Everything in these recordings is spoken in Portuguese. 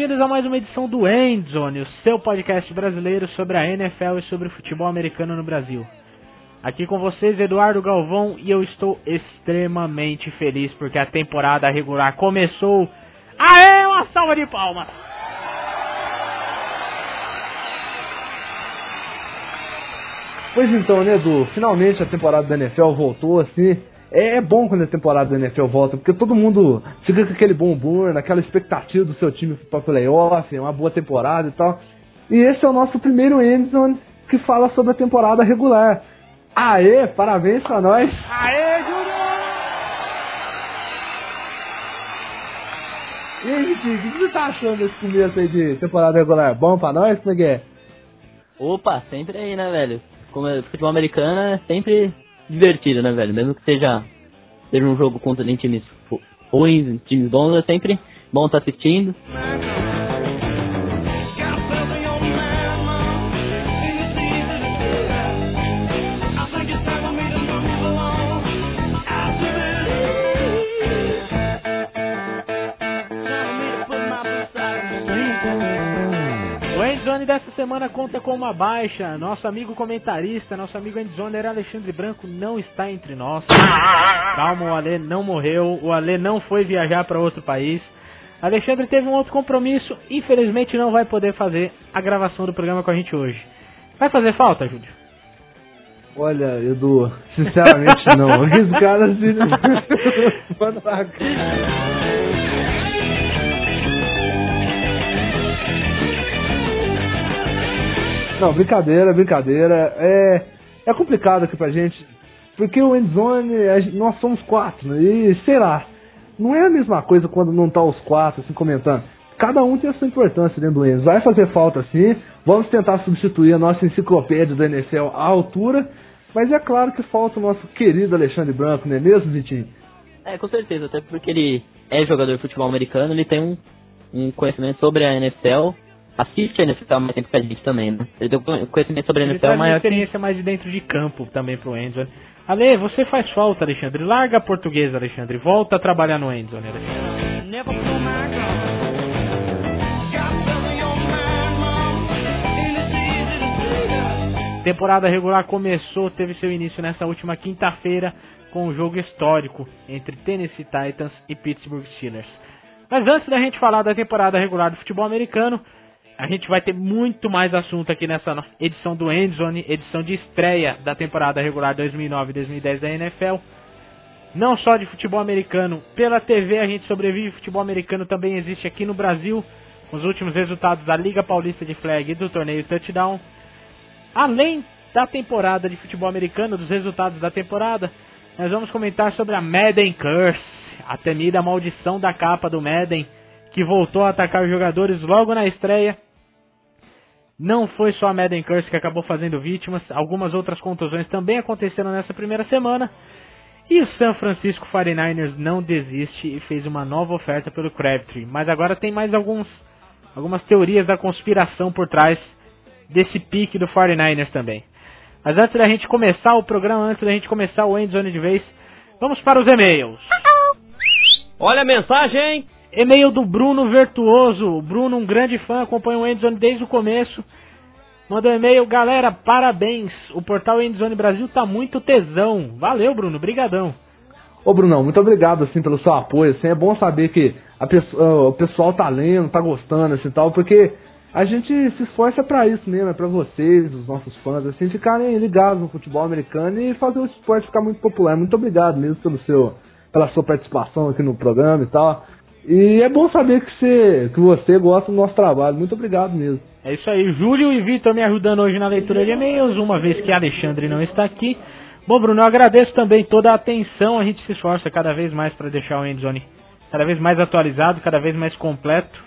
bem-vindos a mais uma edição do Endzone, o seu podcast brasileiro sobre a NFL e sobre o futebol americano no Brasil. Aqui com vocês, Eduardo Galvão, e eu estou extremamente feliz porque a temporada regular começou. Aê, uma salva de palmas! Pois então, né, Edu? Finalmente a temporada da NFL voltou assim. É, é bom quando a temporada da NFL volta, porque todo mundo fica com aquele bom humor, naquela expectativa do seu time para playoff, uma boa temporada e tal. E esse é o nosso primeiro Endzone que fala sobre a temporada regular. Aê, parabéns pra nós! Aê, Júlio! E aí, Vitinho, o que você tá achando desse começo aí de temporada regular? Bom pra nós? É que é? Opa, sempre aí, né, velho? Como é, futebol americano é sempre divertido, né, velho? Mesmo que seja, seja um jogo contra times ruins, times bons, é sempre bom estar tá assistindo. Endzone dessa semana conta com uma baixa. Nosso amigo comentarista, nosso amigo Endzoner Alexandre Branco não está entre nós. Calma, o Ale não morreu, o Ale não foi viajar para outro país. Alexandre teve um outro compromisso, infelizmente não vai poder fazer a gravação do programa com a gente hoje. Vai fazer falta, Júlio? Olha, Edu, sinceramente não. Aqueles caras. Não, brincadeira, brincadeira. É, é complicado aqui pra gente, porque o endzone, nós somos quatro, né? e sei lá, não é a mesma coisa quando não tá os quatro assim comentando. Cada um tem a sua importância dentro do Enzo. Vai fazer falta sim. Vamos tentar substituir a nossa enciclopédia do NFL à altura. Mas é claro que falta o nosso querido Alexandre Branco, não é mesmo, Vitinho? É, com certeza. Até porque ele é jogador de futebol americano, ele tem um, um conhecimento sobre a NFL assiste a NFL mais tempo que a gente também, né? Ele tem conhecimento sobre a NFL Ele maior. experiência mais de dentro de campo também pro Enzo. Ale, você faz falta, Alexandre. Larga a portuguesa, Alexandre. Volta a trabalhar no Enzo, né, Temporada regular começou, teve seu início nessa última quinta-feira com um jogo histórico entre Tennessee Titans e Pittsburgh Steelers. Mas antes da gente falar da temporada regular do futebol americano, a gente vai ter muito mais assunto aqui nessa edição do Endzone, edição de estreia da temporada regular 2009-2010 da NFL. Não só de futebol americano, pela TV a gente sobrevive, futebol americano também existe aqui no Brasil, com os últimos resultados da Liga Paulista de Flag e do torneio Touchdown. Além da temporada de futebol americano, dos resultados da temporada, nós vamos comentar sobre a Madden Curse, a temida maldição da capa do Madden, que voltou a atacar os jogadores logo na estreia não foi só a Madden Curse que acabou fazendo vítimas, algumas outras contusões também aconteceram nessa primeira semana. E o San Francisco 49ers não desiste e fez uma nova oferta pelo Crabtree. Mas agora tem mais alguns, algumas teorias da conspiração por trás desse pique do 49ers também. Mas antes da gente começar o programa, antes da gente começar o Endzone de vez, vamos para os e-mails. Olha a mensagem! E-mail do Bruno Virtuoso. Bruno, um grande fã, acompanha o Endzone desde o começo. Mandou um e-mail, galera, parabéns. O portal Endzone Brasil tá muito tesão. Valeu, Bruno, brigadão. Ô, Brunão, muito obrigado, assim, pelo seu apoio, assim, é bom saber que a pessoa, o pessoal tá lendo, tá gostando, assim, tal, porque a gente se esforça para isso mesmo, é pra vocês, os nossos fãs, assim, ficarem ligados no futebol americano e fazer o esporte ficar muito popular. Muito obrigado mesmo pelo seu, pela sua participação aqui no programa e tal. E é bom saber que você, que você gosta do nosso trabalho. Muito obrigado mesmo. É isso aí. Júlio e Vitor me ajudando hoje na leitura de e-mails, uma vez que Alexandre não está aqui. Bom, Bruno, eu agradeço também toda a atenção. A gente se esforça cada vez mais para deixar o Endzone cada vez mais atualizado, cada vez mais completo.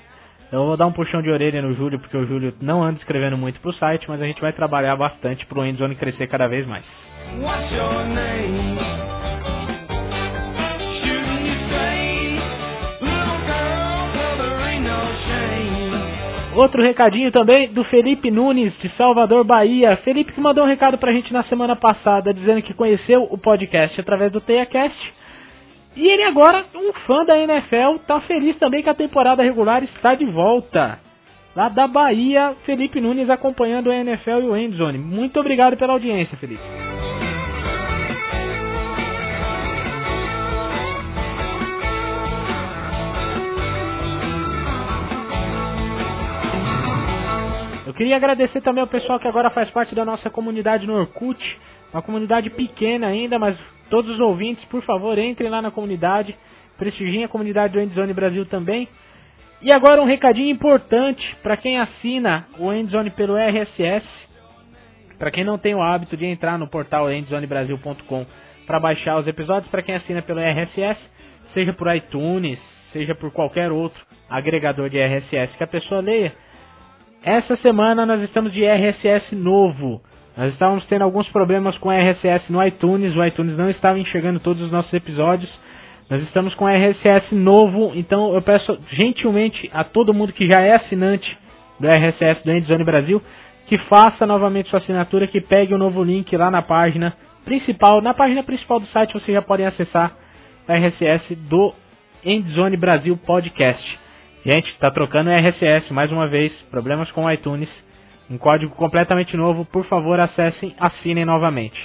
Eu vou dar um puxão de orelha no Júlio, porque o Júlio não anda escrevendo muito pro site, mas a gente vai trabalhar bastante pro Endzone crescer cada vez mais. What's Outro recadinho também do Felipe Nunes, de Salvador, Bahia. Felipe que mandou um recado pra gente na semana passada, dizendo que conheceu o podcast através do TeiaCast E ele agora, um fã da NFL, tá feliz também que a temporada regular está de volta. Lá da Bahia, Felipe Nunes acompanhando a NFL e o Endzone. Muito obrigado pela audiência, Felipe. Queria agradecer também ao pessoal que agora faz parte da nossa comunidade no Orkut. Uma comunidade pequena ainda, mas todos os ouvintes, por favor, entrem lá na comunidade. Prestigiem a comunidade do Endzone Brasil também. E agora um recadinho importante para quem assina o Endzone pelo RSS. Para quem não tem o hábito de entrar no portal endzonebrasil.com para baixar os episódios, para quem assina pelo RSS, seja por iTunes, seja por qualquer outro agregador de RSS que a pessoa leia. Essa semana nós estamos de RSS novo. Nós estávamos tendo alguns problemas com RSS no iTunes, o iTunes não estava enxergando todos os nossos episódios. Nós estamos com RSS novo, então eu peço gentilmente a todo mundo que já é assinante do RSS do Endzone Brasil que faça novamente sua assinatura, que pegue o novo link lá na página principal. Na página principal do site vocês já podem acessar o RSS do Endzone Brasil Podcast. Gente, está trocando RSS mais uma vez, problemas com iTunes. Um código completamente novo, por favor acessem, assinem novamente.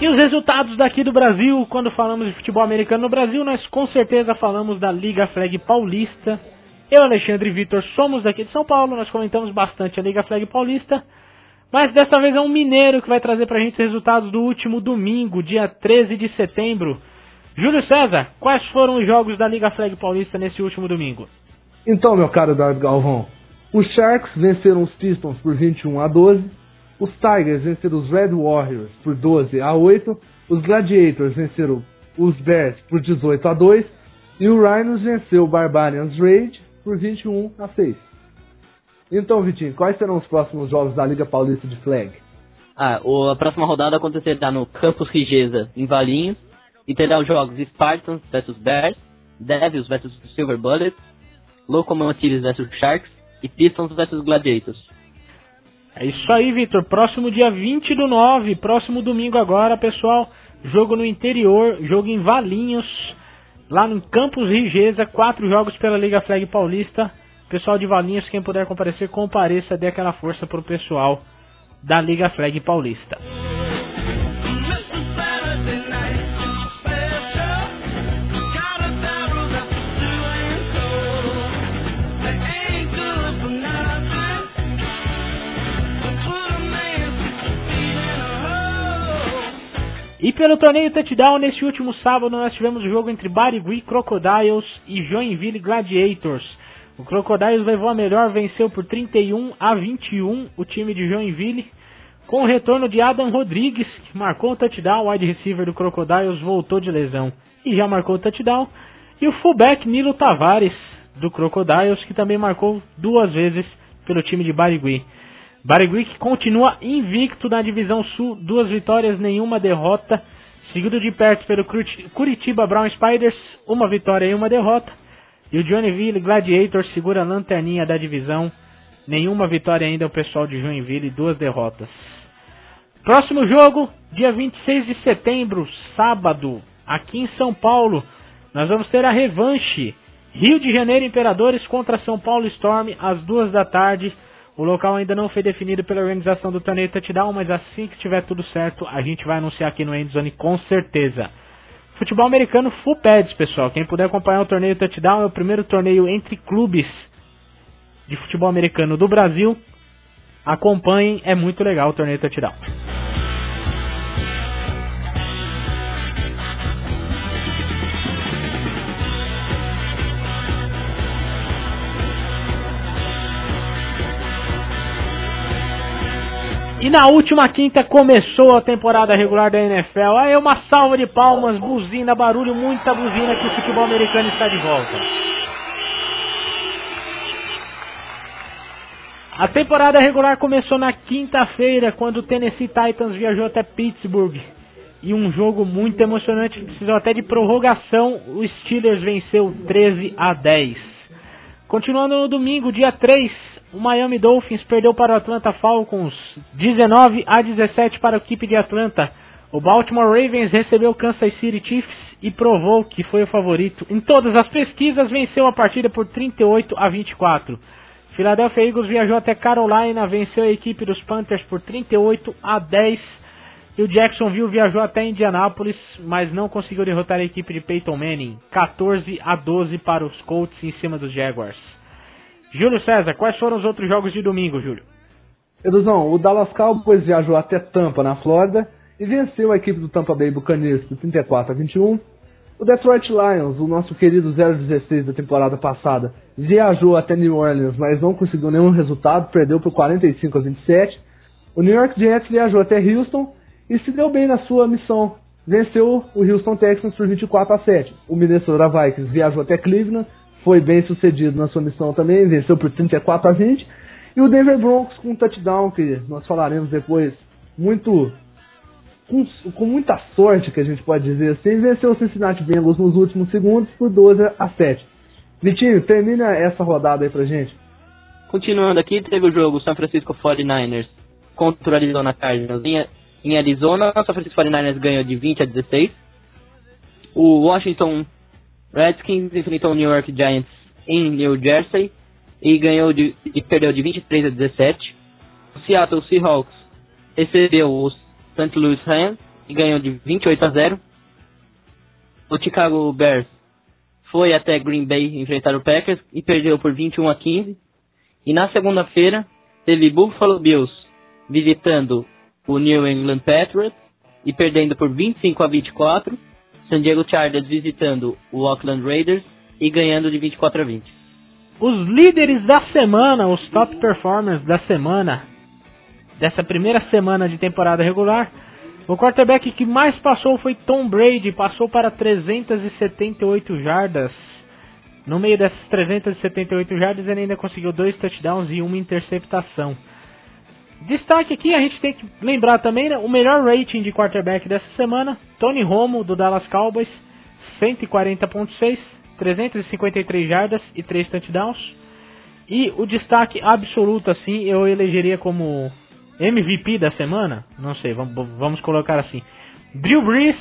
E os resultados daqui do Brasil, quando falamos de futebol americano no Brasil, nós com certeza falamos da Liga Flag Paulista. Eu, Alexandre e Vitor, somos daqui de São Paulo, nós comentamos bastante a Liga Flag Paulista. Mas dessa vez é um mineiro que vai trazer pra gente os resultados do último domingo, dia 13 de setembro. Júlio César, quais foram os jogos da Liga Flag Paulista nesse último domingo? Então, meu caro David Galvão, os Sharks venceram os Pistons por 21 a 12, os Tigers venceram os Red Warriors por 12 a 8. Os Gladiators venceram os Bears por 18 a 2. E o Rhinos venceu o Barbarians Rage por 21 a 6. Então, Vitinho, quais serão os próximos jogos da Liga Paulista de Flag? Ah, a próxima rodada acontecerá no Campus Rigeza, em Valinhos. E terá os jogos Spartans vs Bears, Devils vs Silver Bullets, Locomotives vs Sharks e Pistons vs Gladiators. É isso aí, Vitor. Próximo dia 20 do 9, próximo domingo agora, pessoal. Jogo no interior, jogo em Valinhos, lá no Campus Rigeza, quatro jogos pela Liga Flag Paulista. Pessoal de Valinhos, quem puder comparecer, compareça, dê aquela força pro pessoal da Liga Flag Paulista. E pelo torneio Touchdown, neste último sábado, nós tivemos o jogo entre Barigui Crocodiles e Joinville Gladiators. O Crocodiles levou a melhor, venceu por 31 a 21 o time de Joinville. Com o retorno de Adam Rodrigues, que marcou o touchdown, o wide receiver do Crocodiles voltou de lesão e já marcou o touchdown. E o fullback Nilo Tavares, do Crocodiles, que também marcou duas vezes pelo time de Barigui. Barigui que continua invicto na divisão sul, duas vitórias, nenhuma derrota. Seguido de perto pelo Curitiba Brown Spiders, uma vitória e uma derrota. E o Joinville Gladiator segura a lanterninha da divisão, nenhuma vitória ainda o pessoal de Joinville, duas derrotas. Próximo jogo, dia 26 de setembro, sábado, aqui em São Paulo, nós vamos ter a revanche. Rio de Janeiro Imperadores contra São Paulo Storm, às duas da tarde. O local ainda não foi definido pela organização do torneio Touchdown, mas assim que estiver tudo certo, a gente vai anunciar aqui no Endzone com certeza. Futebol americano full pads, pessoal. Quem puder acompanhar o torneio Touchdown é o primeiro torneio entre clubes de futebol americano do Brasil. Acompanhem, é muito legal o torneio Touchdown. E na última quinta começou a temporada regular da NFL. Aí uma salva de palmas, buzina, barulho, muita buzina que o futebol americano está de volta. A temporada regular começou na quinta-feira, quando o Tennessee Titans viajou até Pittsburgh. E um jogo muito emocionante, que precisou até de prorrogação. O Steelers venceu 13 a 10. Continuando no domingo, dia 3, o Miami Dolphins perdeu para o Atlanta Falcons 19 a 17 para a equipe de Atlanta. O Baltimore Ravens recebeu o Kansas City Chiefs e provou que foi o favorito. Em todas as pesquisas, venceu a partida por 38 a 24. Philadelphia Eagles viajou até Carolina, venceu a equipe dos Panthers por 38 a 10. E o Jacksonville viajou até Indianápolis, mas não conseguiu derrotar a equipe de Peyton Manning. 14 a 12 para os Colts em cima dos Jaguars. Júlio César, quais foram os outros jogos de domingo, Júlio? Eduzão, o Dallas Cowboys viajou até Tampa, na Flórida, e venceu a equipe do Tampa Bay Buccaneers por 34 a 21. O Detroit Lions, o nosso querido 016 da temporada passada, viajou até New Orleans, mas não conseguiu nenhum resultado, perdeu por 45 a 27. O New York Jets viajou até Houston e se deu bem na sua missão. Venceu o Houston Texans por 24 a 7. O Minnesota Vikings viajou até Cleveland, foi bem sucedido na sua missão também, venceu por 34 a 20. E o Denver Broncos com um touchdown que nós falaremos depois, muito com, com, muita sorte, que a gente pode dizer assim, venceu o Cincinnati Bengals nos últimos segundos por 12 a 7. Vitinho, termina essa rodada aí pra gente. Continuando aqui, teve o jogo San Francisco 49ers contra o Arizona Cardinals em, em Arizona. O San Francisco 49ers ganhou de 20 a 16. O Washington Redskins enfrentou o New York Giants em New Jersey e ganhou de, e perdeu de 23 a 17. O Seattle Seahawks recebeu os St. Louis Rams e ganhou de 28 a 0. O Chicago Bears foi até Green Bay enfrentar o Packers e perdeu por 21 a 15. E na segunda-feira teve Buffalo Bills visitando o New England Patriots e perdendo por 25 a 24. San Diego Chargers visitando o Oakland Raiders e ganhando de 24 a 20. Os líderes da semana, os top performers da semana, dessa primeira semana de temporada regular. O quarterback que mais passou foi Tom Brady, passou para 378 jardas. No meio dessas 378 jardas, ele ainda conseguiu dois touchdowns e uma interceptação. Destaque aqui, a gente tem que lembrar também né, o melhor rating de quarterback dessa semana, Tony Romo, do Dallas Cowboys, 140.6, 353 jardas e 3 touchdowns. E o destaque absoluto, assim, eu elegeria como MVP da semana? Não sei, vamos, vamos colocar assim. Drew Brees,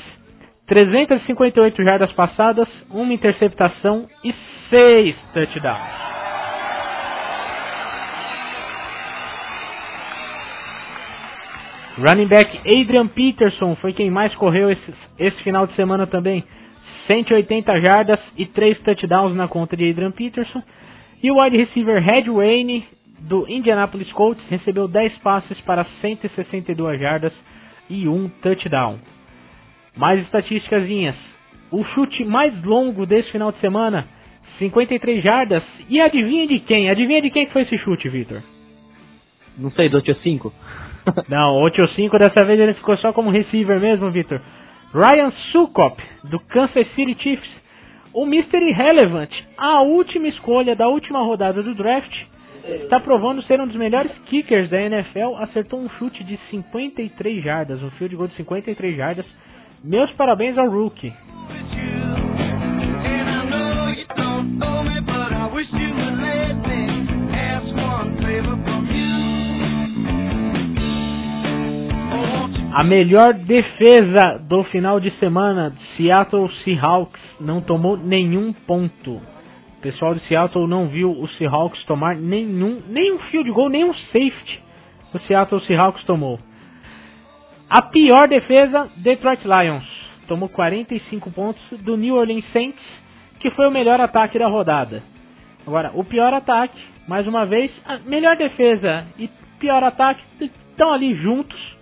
358 jardas passadas, uma interceptação e 6 touchdowns. Running back Adrian Peterson foi quem mais correu esse, esse final de semana também. 180 jardas e 3 touchdowns na conta de Adrian Peterson. E o wide receiver Red Wayne do Indianapolis Colts recebeu 10 passes para 162 jardas e um touchdown. Mais estatísticas. O chute mais longo desse final de semana, 53 jardas. E adivinha de quem? Adivinha de quem foi esse chute, Victor? Não sei, do 5. Não, o 5 dessa vez ele ficou só como receiver mesmo, Victor. Ryan Sukop, do Kansas City Chiefs. O Mystery Relevant, a última escolha da última rodada do draft está provando ser um dos melhores kickers da NFL. Acertou um chute de 53 jardas, um field goal de 53 jardas. Meus parabéns ao rookie. A melhor defesa do final de semana, Seattle Seahawks, não tomou nenhum ponto. O pessoal de Seattle não viu o Seahawks tomar nenhum, nenhum field goal, nenhum safety. O Seattle Seahawks tomou. A pior defesa, Detroit Lions. Tomou 45 pontos do New Orleans Saints, que foi o melhor ataque da rodada. Agora, o pior ataque, mais uma vez, a melhor defesa e pior ataque estão ali juntos.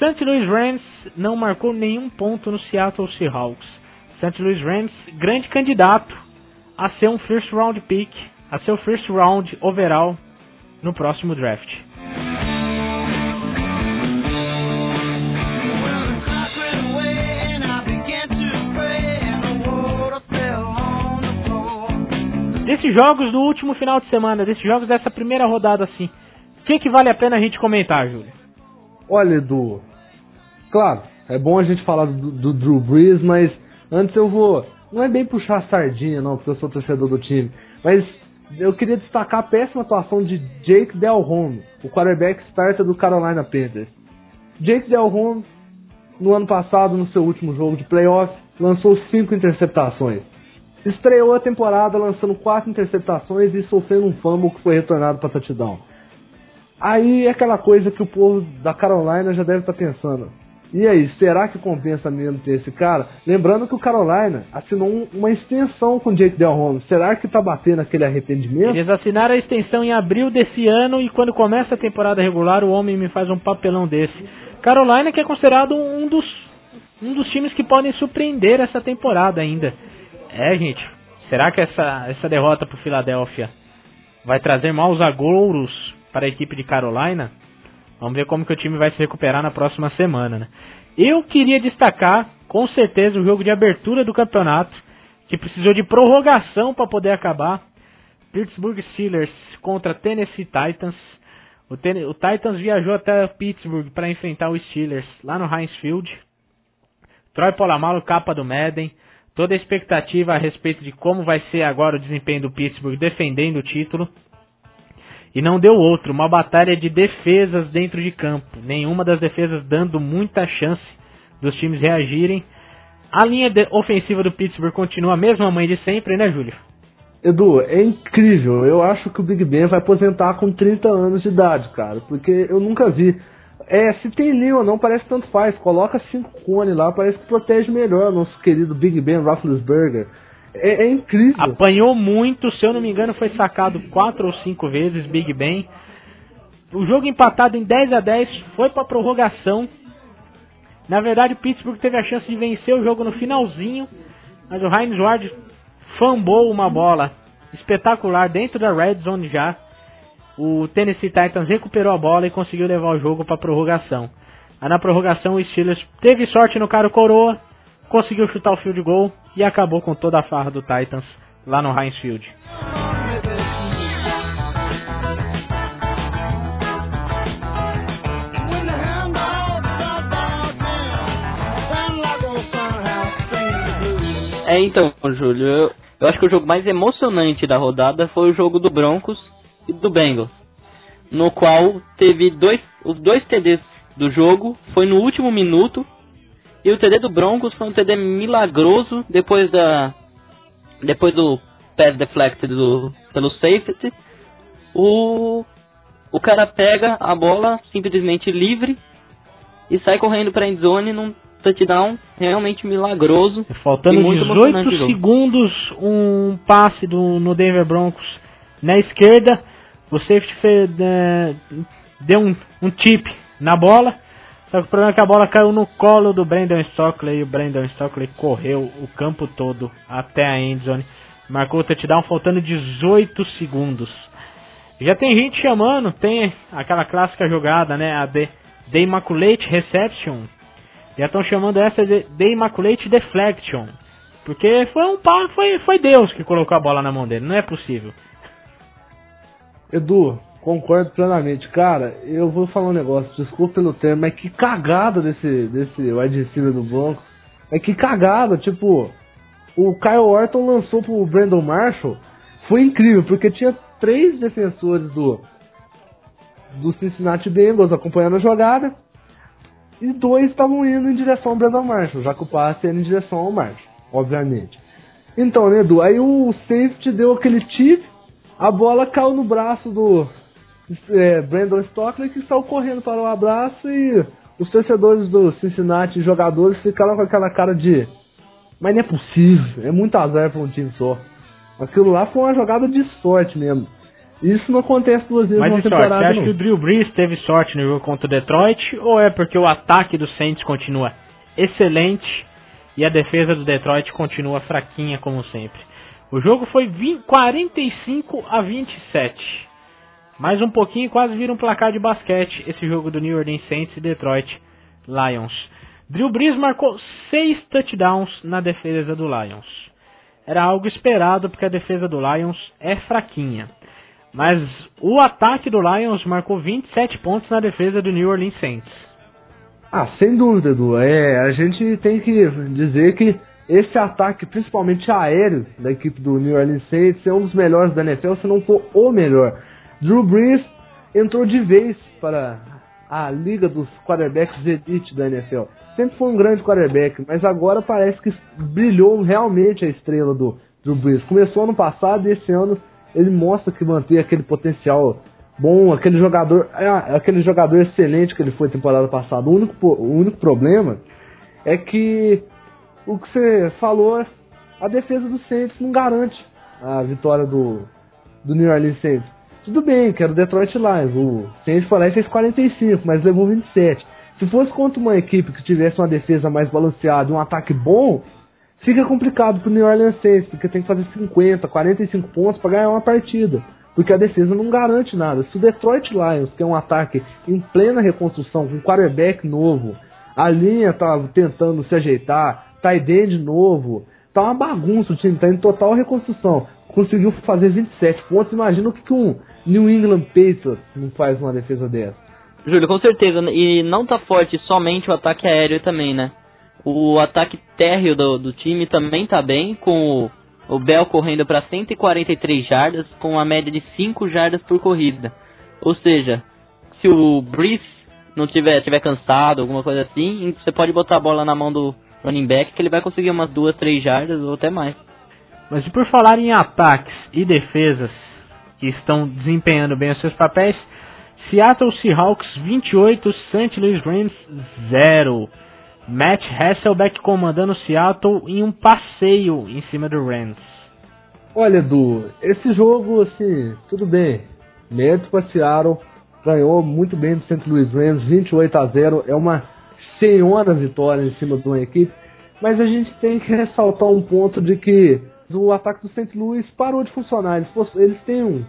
St. Louis Rams não marcou nenhum ponto no Seattle Seahawks. St. Louis Rams, grande candidato a ser um first round pick, a ser o first round overall no próximo draft. Desses jogos do último final de semana, desses jogos dessa primeira rodada assim, o que, que vale a pena a gente comentar, Júlio? Olha, Edu, claro, é bom a gente falar do, do Drew Brees, mas antes eu vou não é bem puxar a sardinha, não, porque eu sou torcedor do time. Mas eu queria destacar a péssima atuação de Jake Delhomme, o quarterback starter do Carolina Panthers. Jake Delhomme, no ano passado, no seu último jogo de playoff, lançou cinco interceptações. Estreou a temporada lançando quatro interceptações e sofrendo um fumble que foi retornado para touchdown. Aí é aquela coisa que o povo da Carolina já deve estar tá pensando. E aí, será que compensa mesmo ter esse cara? Lembrando que o Carolina assinou uma extensão com o Jake Delhomme. Será que tá batendo aquele arrependimento? Eles assinaram a extensão em abril desse ano e quando começa a temporada regular, o homem me faz um papelão desse. Carolina que é considerado um dos, um dos times que podem surpreender essa temporada ainda. É, gente. Será que essa, essa derrota para o Philadelphia vai trazer maus agouros para a equipe de Carolina? Vamos ver como que o time vai se recuperar na próxima semana, né? Eu queria destacar, com certeza, o jogo de abertura do campeonato, que precisou de prorrogação para poder acabar. Pittsburgh Steelers contra Tennessee Titans. O, ten o Titans viajou até Pittsburgh para enfrentar os Steelers lá no Heinz Field. Troy Polamalu, capa do Madden. Toda a expectativa a respeito de como vai ser agora o desempenho do Pittsburgh defendendo o título. E não deu outro, uma batalha de defesas dentro de campo. Nenhuma das defesas dando muita chance dos times reagirem. A linha ofensiva do Pittsburgh continua a mesma mãe de sempre, né, Júlio? Edu, é incrível. Eu acho que o Big Ben vai aposentar com 30 anos de idade, cara. Porque eu nunca vi. É, se tem linha ou não, parece tanto faz. Coloca cinco cones lá, parece que protege melhor nosso querido Big Ben Roethlisberger. É, é, incrível. Apanhou muito, se eu não me engano, foi sacado quatro ou cinco vezes Big Ben. O jogo empatado em 10 a 10 foi para prorrogação. Na verdade, o Pittsburgh teve a chance de vencer o jogo no finalzinho, mas o Heinz Ward fambou uma bola espetacular dentro da red zone já. O Tennessee Titans recuperou a bola e conseguiu levar o jogo para prorrogação. Aí na prorrogação o Steelers teve sorte no cara coroa, conseguiu chutar o field goal e acabou com toda a farra do Titans lá no Heinz Field. É, então, Júlio, eu, eu acho que o jogo mais emocionante da rodada foi o jogo do Broncos e do Bengals, no qual teve dois, os dois TDs do jogo, foi no último minuto e o TD do Broncos foi um TD milagroso depois da depois do pass deflected do, pelo safety. O o cara pega a bola simplesmente livre e sai correndo para end zone num touchdown realmente milagroso. Faltando 18 segundos, um passe do, no Denver Broncos na esquerda. O safety fez, é, deu um, um tip na bola só que o problema é que a bola caiu no colo do Brandon Stockley e o Brandon Stockley correu o campo todo até a endzone. Marcou o touchdown faltando 18 segundos. Já tem gente chamando, tem aquela clássica jogada, né? A The, The Immaculate Reception. Já estão chamando essa de The Immaculate Deflection. Porque foi um foi, foi Deus que colocou a bola na mão dele, não é possível. Edu, Concordo plenamente. Cara, eu vou falar um negócio, desculpa pelo termo, mas que cagada desse, desse wide receiver do Broncos. É que cagada, tipo, o Kyle Orton lançou pro Brandon Marshall, foi incrível, porque tinha três defensores do, do Cincinnati Bengals acompanhando a jogada, e dois estavam indo em direção ao Brandon Marshall, já que o passe era em direção ao Marshall, obviamente. Então, né, Edu, aí o safety deu aquele tip, a bola caiu no braço do, é, Brandon Stockley que saiu correndo para o abraço e os torcedores do Cincinnati, jogadores, ficaram com aquela cara de mas não é possível, é muito azar para um time só. Aquilo lá foi uma jogada de sorte mesmo. Isso não acontece duas vezes Mas sorte, temporada. Você acha não. que o Drew Brees teve sorte no jogo contra o Detroit ou é porque o ataque do Saints continua excelente e a defesa do Detroit continua fraquinha como sempre? O jogo foi 20, 45 a 27. Mais um pouquinho quase vira um placar de basquete esse jogo do New Orleans Saints e Detroit Lions. Drew Brees marcou seis touchdowns na defesa do Lions. Era algo esperado porque a defesa do Lions é fraquinha. Mas o ataque do Lions marcou 27 pontos na defesa do New Orleans Saints. Ah, sem dúvida, Edu. É, a gente tem que dizer que esse ataque, principalmente aéreo, da equipe do New Orleans Saints, é um dos melhores da NFL, se não for o melhor. Drew Brees entrou de vez para a liga dos quarterbacks de elite da NFL. Sempre foi um grande quarterback, mas agora parece que brilhou realmente a estrela do Drew Brees. Começou ano passado e esse ano ele mostra que mantém aquele potencial bom, aquele jogador, é, aquele jogador excelente que ele foi temporada passada. O único, o único problema é que o que você falou, a defesa do Saints não garante a vitória do, do New Orleans Saints. Tudo bem, que era o Detroit Lions. O Saints fez 45, mas levou 27. Se fosse contra uma equipe que tivesse uma defesa mais balanceada um ataque bom, fica complicado pro New Orleans Saints, porque tem que fazer 50, 45 pontos para ganhar uma partida. Porque a defesa não garante nada. Se o Detroit Lions tem um ataque em plena reconstrução, com um quarterback novo, a linha tá tentando se ajeitar, Taiden de novo. Tá uma bagunça o time, tá em total reconstrução. Conseguiu fazer 27 pontos. Imagina o que, que um New England Patriots não faz numa defesa dessa. Júlio, com certeza. E não tá forte somente o ataque aéreo também, né? O ataque térreo do, do time também tá bem, com o, o Bell correndo para 143 jardas, com uma média de 5 jardas por corrida. Ou seja, se o Brice não tiver, tiver cansado, alguma coisa assim, você pode botar a bola na mão do, running back que ele vai conseguir umas duas, três jardas ou até mais. Mas e por falar em ataques e defesas que estão desempenhando bem os seus papéis, Seattle Seahawks 28, St. Louis Rams 0. Matt Hasselbeck comandando Seattle em um passeio em cima do Rams. Olha, Edu, esse jogo, assim, tudo bem. Mérito para Seattle, ganhou muito bem do St. Louis Rams, 28 a 0. É uma senhora vitória em cima de uma equipe, mas a gente tem que ressaltar um ponto de que o ataque do St. Louis parou de funcionar. Eles, eles têm um,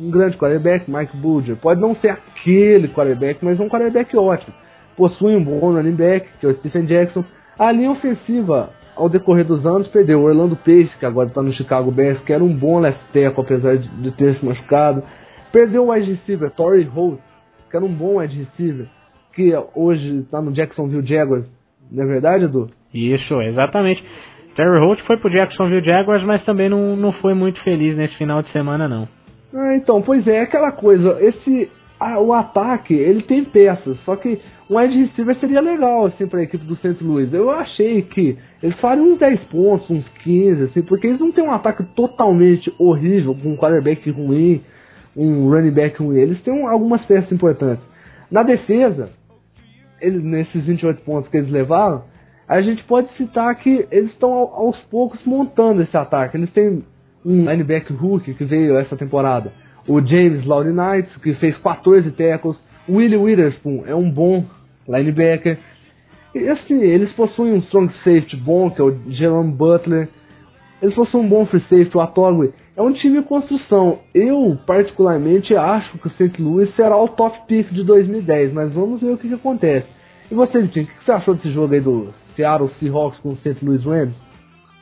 um grande quarterback, Mike Bulger. Pode não ser aquele quarterback, mas um quarterback ótimo. Possui um bom running back, que é o Stephen Jackson. A linha ofensiva, ao decorrer dos anos, perdeu o Orlando Pace, que agora está no Chicago Bears, que era um bom left tackle, apesar de, de ter se machucado. Perdeu o wide receiver, Torrey Holt, que era um bom wide receiver que hoje está no Jacksonville Jaguars, não é verdade, Edu? Isso, exatamente. Terry Holt foi pro Jacksonville Jaguars, mas também não, não foi muito feliz nesse final de semana, não. Ah, então, pois é, aquela coisa, esse a, o ataque, ele tem peças, só que um wide receiver seria legal, assim, pra equipe do St. Louis. Eu achei que eles fariam uns 10 pontos, uns 15, assim, porque eles não têm um ataque totalmente horrível, com um quarterback ruim, um running back ruim. Eles têm algumas peças importantes. Na defesa, eles, nesses 28 pontos que eles levaram, a gente pode citar que eles estão aos poucos montando esse ataque. Eles têm um linebacker Hulk que veio essa temporada, o James Laurinaitis, que fez 14 tackles, o Willie Witherspoon é um bom linebacker. E assim, eles possuem um strong safety bom, que é o Jerome Butler. Eles possuem um bom free safety, o Atogwe. É um time em construção. Eu, particularmente, acho que o St. Louis será o top pick de 2010, mas vamos ver o que, que acontece. E você, Vitinho, o que, que você achou desse jogo aí do Seattle Seahawks com o St. Louis Rams?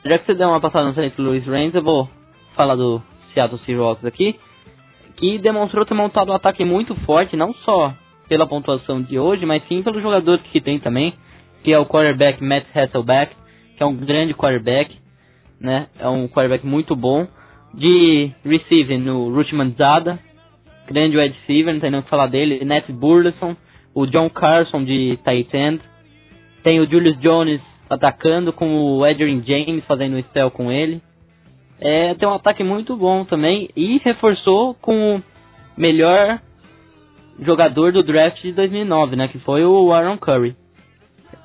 Já que você deu uma passada no St. Louis Rams, eu vou falar do Seattle Seahawks aqui, que demonstrou ter montado um ataque muito forte, não só pela pontuação de hoje, mas sim pelos jogadores que tem também, que é o quarterback Matt Hasselbeck, que é um grande quarterback, né? É um quarterback muito bom de receiving no Ruthman Zada, grande wide receiver, não tem nem o que falar dele, Nat Burleson, o John Carson de tight end, tem o Julius Jones atacando com o Adrian James fazendo o spell com ele. É, tem um ataque muito bom também e reforçou com o melhor jogador do draft de 2009, né, que foi o Aaron Curry.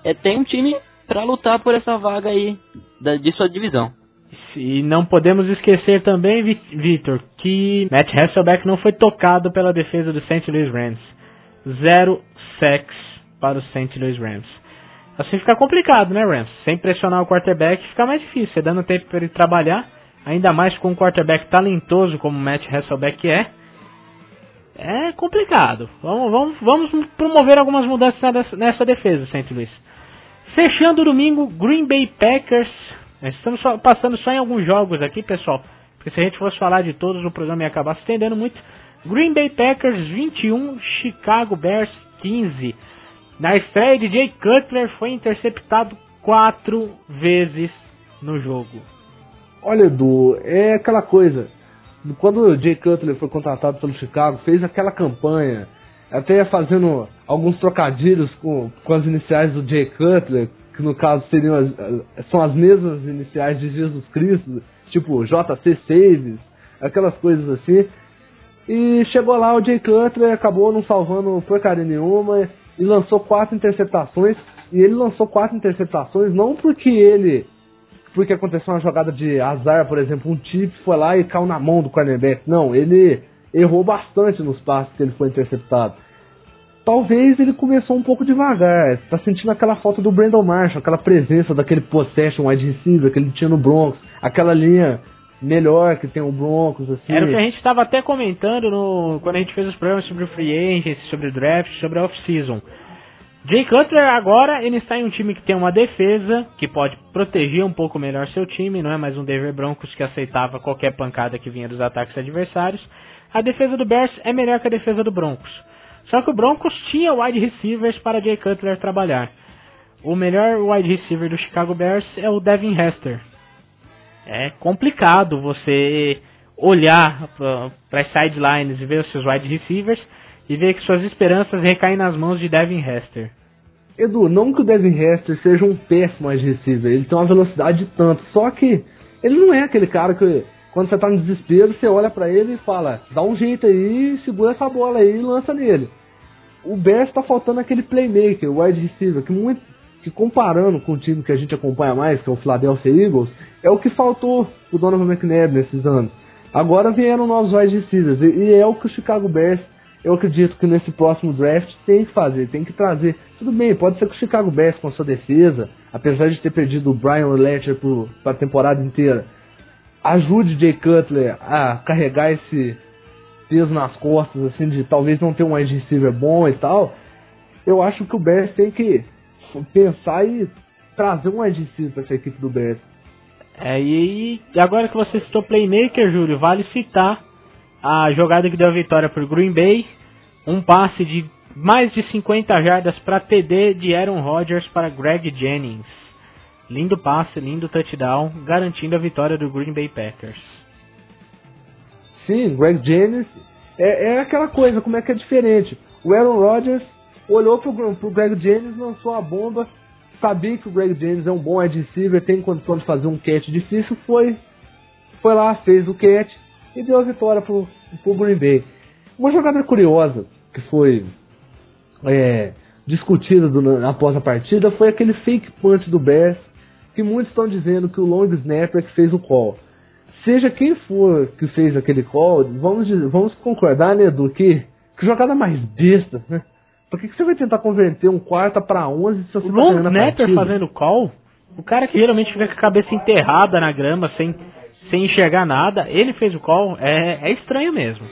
É, tem um time para lutar por essa vaga aí da, de sua divisão. E não podemos esquecer também, Victor, que Matt Hasselbeck não foi tocado pela defesa do St. Louis Rams. Zero sacks para o St. Louis Rams. Assim fica complicado, né, Rams? Sem pressionar o quarterback fica mais difícil. Você dando tempo para ele trabalhar, ainda mais com um quarterback talentoso como Matt Hasselbeck é. É complicado. Vamos, vamos, vamos promover algumas mudanças nessa defesa, St. Louis. Fechando o domingo, Green Bay Packers Estamos só, passando só em alguns jogos aqui, pessoal. Porque se a gente fosse falar de todos, o programa ia acabar se estendendo muito. Green Bay Packers 21, Chicago Bears 15. Na estreia Jay Cutler foi interceptado quatro vezes no jogo? Olha, Edu, é aquela coisa. Quando o Jay Cutler foi contratado pelo Chicago, fez aquela campanha, até fazendo alguns trocadilhos com, com as iniciais do Jay Cutler, que no caso seriam as, são as mesmas iniciais de Jesus Cristo, tipo JC Saves, aquelas coisas assim. E chegou lá o Jay Cutler, acabou não salvando porcaria nenhuma e lançou quatro interceptações. E ele lançou quatro interceptações não porque ele. Porque aconteceu uma jogada de azar, por exemplo, um tip foi lá e caiu na mão do cornerback. Não, ele errou bastante nos passos que ele foi interceptado. Talvez ele começou um pouco devagar, tá sentindo aquela falta do Brandon Marshall, aquela presença daquele possession wide receiver que ele tinha no Broncos, aquela linha melhor que tem o Broncos, assim. Era o que a gente estava até comentando no, quando a gente fez os programas sobre o free agent, sobre o draft, sobre a off-season. Jay Cutler agora ele está em um time que tem uma defesa que pode proteger um pouco melhor seu time, não é mais um Denver Broncos que aceitava qualquer pancada que vinha dos ataques adversários. A defesa do Bears é melhor que a defesa do Broncos. Só que o Broncos tinha wide receivers para Jay Cutler trabalhar. O melhor wide receiver do Chicago Bears é o Devin Hester, é complicado você olhar para as sidelines e ver os seus wide receivers e ver que suas esperanças recaem nas mãos de Devin Hester. Edu, não que o Devin Hester seja um péssimo wide receiver, ele tem uma velocidade de tanto, só que ele não é aquele cara que quando você tá no desespero, você olha para ele e fala, dá um jeito aí, segura essa bola aí e lança nele. O Bears tá faltando aquele playmaker, o wide receiver, que muito, que comparando com o time que a gente acompanha mais, que é o Philadelphia Eagles, é o que faltou o Donovan McNabb nesses anos. Agora vieram novos wide receivers e é o que o Chicago Bears, eu acredito que nesse próximo draft tem que fazer, tem que trazer. Tudo bem, pode ser que o Chicago Bears com a sua defesa, apesar de ter perdido o Brian Letcher para a temporada inteira, ajude Jay Cutler a carregar esse peso nas costas, assim, de talvez não ter um wide receiver bom e tal. Eu acho que o Bears tem que pensar e trazer um receiver para essa equipe do Bears. É, e agora que você citou Playmaker, Júlio, vale citar a jogada que deu a vitória para o Green Bay. Um passe de mais de 50 jardas para TD de Aaron Rodgers para Greg Jennings. Lindo passe, lindo touchdown, garantindo a vitória do Green Bay Packers. Sim, Greg Jennings é, é aquela coisa, como é que é diferente. O Aaron Rodgers olhou pro, pro Greg Jennings, lançou a bomba, sabia que o Greg James é um bom wide receiver, tem condição de fazer um catch difícil, foi, foi lá, fez o catch e deu a vitória pro, pro Green Bay. Uma jogada curiosa que foi é, discutida do, após a partida foi aquele fake punch do Bears, que muitos estão dizendo que o long snapper que fez o call. Seja quem for que fez aquele call, vamos, vamos concordar, né, Edu, que, que jogada mais besta, né? Por que, que você vai tentar converter um quarta para 11 se você o tá Long Snapper fazendo call? O cara que geralmente fica com a cabeça enterrada na grama, sem, sem enxergar nada, ele fez o call, é, é estranho mesmo.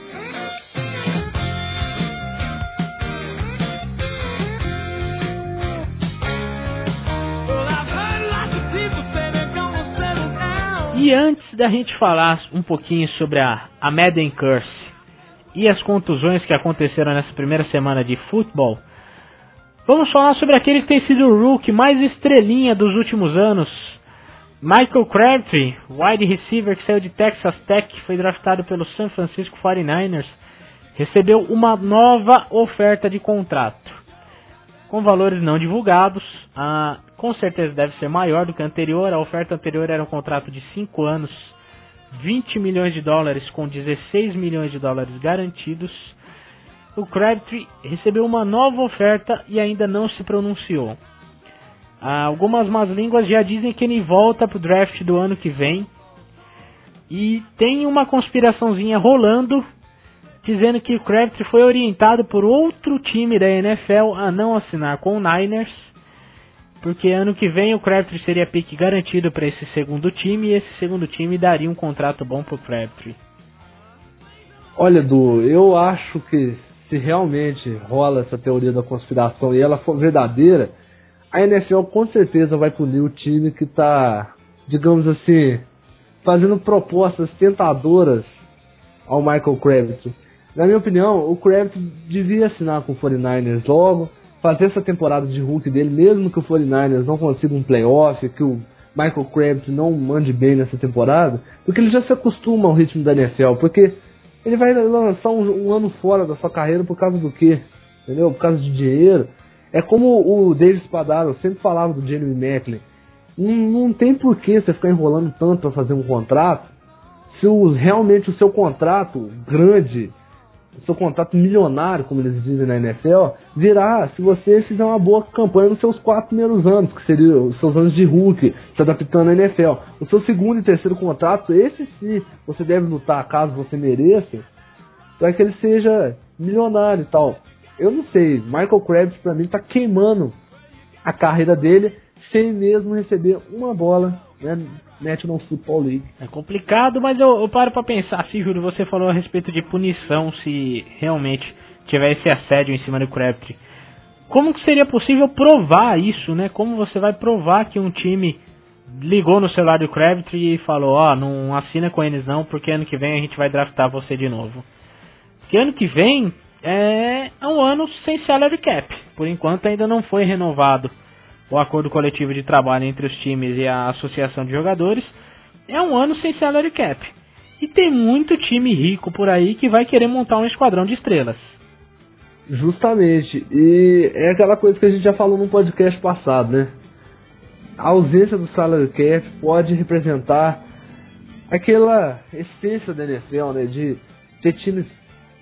E antes da gente falar um pouquinho sobre a, a Madden Curse, e as contusões que aconteceram nessa primeira semana de futebol, vamos falar sobre aquele que tem sido o rookie mais estrelinha dos últimos anos, Michael Crabtree, wide receiver que saiu de Texas Tech, foi draftado pelo San Francisco 49ers, recebeu uma nova oferta de contrato. Com valores não divulgados, ah, com certeza deve ser maior do que a anterior. A oferta anterior era um contrato de 5 anos 20 milhões de dólares com 16 milhões de dólares garantidos, o Crabtree recebeu uma nova oferta e ainda não se pronunciou. Ah, algumas más línguas já dizem que ele volta para o draft do ano que vem. E tem uma conspiraçãozinha rolando dizendo que o Crabtree foi orientado por outro time da NFL a não assinar com o Niners porque ano que vem o Crabtree seria pique garantido para esse segundo time e esse segundo time daria um contrato bom pro Crabtree. Olha, Du, eu acho que se realmente rola essa teoria da conspiração e ela for verdadeira, a NFL com certeza vai punir o time que está, digamos assim, fazendo propostas tentadoras ao Michael Crabtree. Na minha opinião, o Crabtree devia assinar com o 49ers logo, fazer essa temporada de Hulk dele, mesmo que o 49ers não consiga um playoff, que o Michael Krabs não mande bem nessa temporada, porque ele já se acostuma ao ritmo da NFL, porque ele vai lançar um, um ano fora da sua carreira por causa do quê? Entendeu? Por causa de dinheiro. É como o David Spadaro sempre falava do Jeremy Macklin. Não, não tem porquê você ficar enrolando tanto para fazer um contrato se o, realmente o seu contrato grande seu contrato milionário, como eles dizem na NFL, virá se você fizer uma boa campanha nos seus quatro primeiros anos, que seriam os seus anos de Hulk, se adaptando à NFL. O seu segundo e terceiro contrato, esse sim, você deve lutar caso você mereça, para que ele seja milionário e tal. Eu não sei, Michael Krabs para mim tá queimando a carreira dele sem mesmo receber uma bola né, National Football League. É complicado, mas eu, eu paro para pensar, se Júlio, você falou a respeito de punição se realmente tivesse assédio em cima do Crabtree. Como que seria possível provar isso, né? Como você vai provar que um time ligou no celular do Crabtree e falou, ó, oh, não assina com eles não, porque ano que vem a gente vai draftar você de novo. Porque ano que vem é um ano sem salary cap. Por enquanto ainda não foi renovado o acordo coletivo de trabalho entre os times e a associação de jogadores, é um ano sem salary cap. E tem muito time rico por aí que vai querer montar um esquadrão de estrelas. Justamente. E é aquela coisa que a gente já falou no podcast passado, né? A ausência do salary cap pode representar aquela essência da NFL, né? De ter times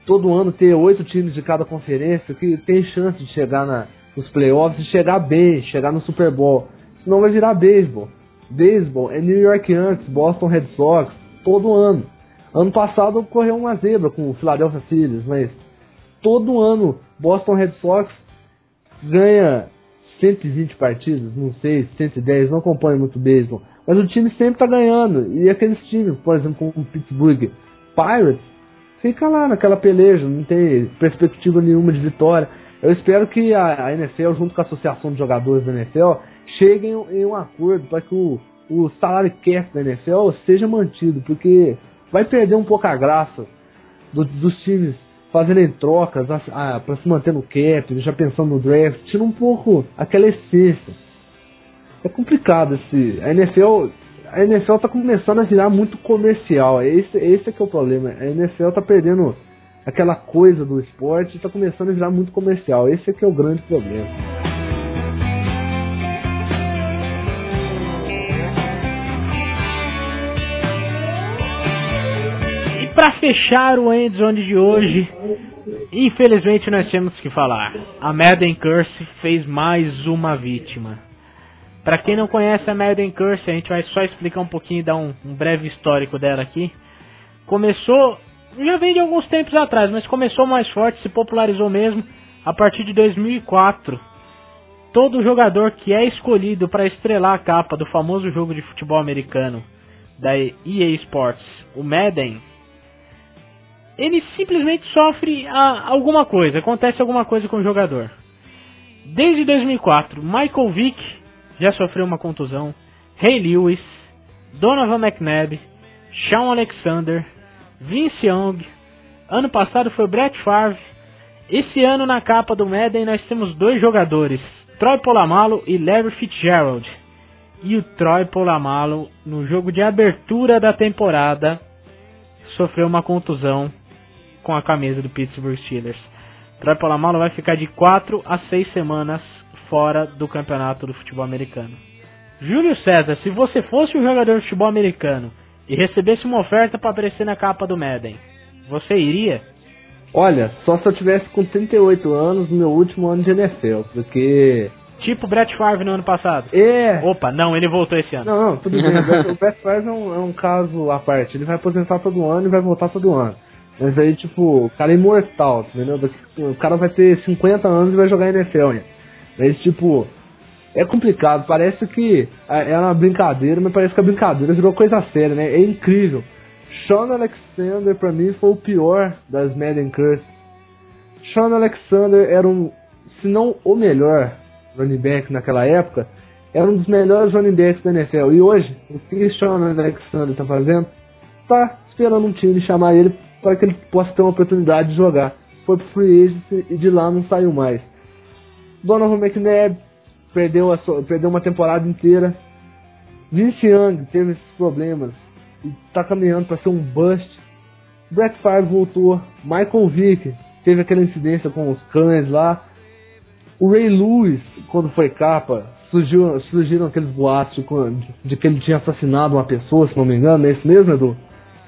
todo ano ter oito times de cada conferência que tem chance de chegar na, nos playoffs chegar bem, chegar no Super Bowl. Senão vai virar beisebol. Beisebol é New York Yankees, Boston Red Sox, todo ano. Ano passado ocorreu uma zebra com o Philadelphia Phillies, mas todo ano Boston Red Sox ganha 120 partidas, não sei, 110, não acompanho muito beisebol. Mas o time sempre tá ganhando. E aqueles times, por exemplo, como o Pittsburgh Pirates, fica lá naquela peleja, não tem perspectiva nenhuma de vitória. Eu espero que a, a NFL, junto com a Associação de Jogadores da NFL, cheguem em um acordo para que o, o salário cap da NFL seja mantido, porque vai perder um pouco a graça do, dos times fazerem trocas para se manter no cap, já pensando no draft, tira um pouco aquela essência. É complicado esse. A NFL. A NFL tá começando a virar muito comercial. Esse, esse é que é o problema. A NFL tá perdendo aquela coisa do esporte está começando a virar muito comercial. Esse é que é o grande problema. E para fechar o Endzone de hoje, infelizmente nós temos que falar. A Madden Curse fez mais uma vítima. Para quem não conhece a Madden Curse, a gente vai só explicar um pouquinho, dar um, um breve histórico dela aqui. Começou já vem de alguns tempos atrás, mas começou mais forte, se popularizou mesmo a partir de 2004. Todo jogador que é escolhido para estrelar a capa do famoso jogo de futebol americano da EA Sports, o Madden, ele simplesmente sofre a, alguma coisa, acontece alguma coisa com o jogador. Desde 2004, Michael Vick já sofreu uma contusão, Ray Lewis, Donovan McNabb, Sean Alexander, Vince Young. Ano passado foi Brett Favre. Esse ano na capa do Madden nós temos dois jogadores, Troy Polamalu e Larry Fitzgerald. E o Troy Polamalu, no jogo de abertura da temporada, sofreu uma contusão com a camisa do Pittsburgh Steelers. Troy Polamalu vai ficar de 4 a 6 semanas fora do campeonato do futebol americano. Júlio César, se você fosse um jogador de futebol americano e recebesse uma oferta para aparecer na capa do Madden, você iria? Olha, só se eu tivesse com 38 anos no meu último ano de NFL, porque. Tipo Brett Favre no ano passado? É. Opa, não, ele voltou esse ano. Não, não tudo bem. o Brett Favre é um, é um caso à parte. Ele vai aposentar todo ano e vai voltar todo ano. Mas aí, tipo, o cara é imortal, entendeu? O cara vai ter 50 anos e vai jogar NFL, né? Mas, tipo, é complicado. Parece que é uma brincadeira, mas parece que a brincadeira virou coisa séria, né? É incrível. Sean Alexander, pra mim, foi o pior das Madden Curse. Sean Alexander era um, se não o melhor running back naquela época, era um dos melhores running backs da NFL. E hoje, o que Sean Alexander tá fazendo? Tá esperando um time chamar ele para que ele possa ter uma oportunidade de jogar. Foi pro free agency e de lá não saiu mais. Donovan McNabb perdeu, a, perdeu uma temporada inteira. Vince Young teve esses problemas e tá caminhando para ser um bust. Brett Favre voltou. Michael Vick teve aquela incidência com os cães lá. O Ray Lewis, quando foi capa, surgiu, surgiram aqueles boatos de, de, que ele tinha assassinado uma pessoa, se não me engano. É isso mesmo, Edu?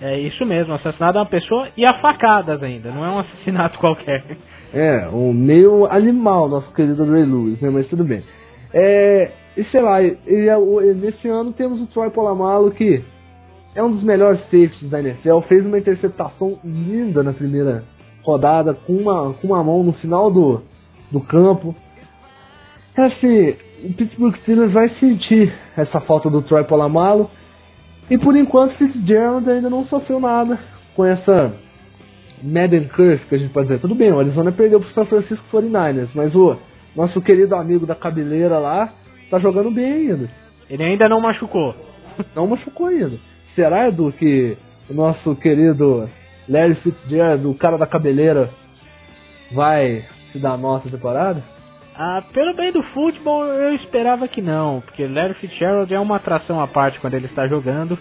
É isso mesmo, assassinado uma pessoa e a facadas ainda, não é um assassinato qualquer. É, um meio animal, nosso querido Ray Lewis, né? Mas tudo bem. É, e sei lá, e, e, nesse ano temos o Troy Polamalu que é um dos melhores safeties da NFL, fez uma interceptação linda na primeira rodada, com uma, com uma mão no final do, do campo. É assim, o Pittsburgh Steelers vai sentir essa falta do Troy Polamalu. E por enquanto Fitzgerald ainda não sofreu nada com essa Madden Curse que a gente pode dizer. Tudo bem, o Arizona perdeu pro São Francisco 49ers, mas o nosso querido amigo da cabeleira lá tá jogando bem ainda. Ele ainda não machucou. Não machucou ainda. Será, Edu, que o nosso querido Larry Fitzgerald, o cara da cabeleira, vai se dar nossa temporada? Ah, pelo bem do futebol, eu esperava que não, porque Larry Fitzgerald é uma atração à parte quando ele está jogando.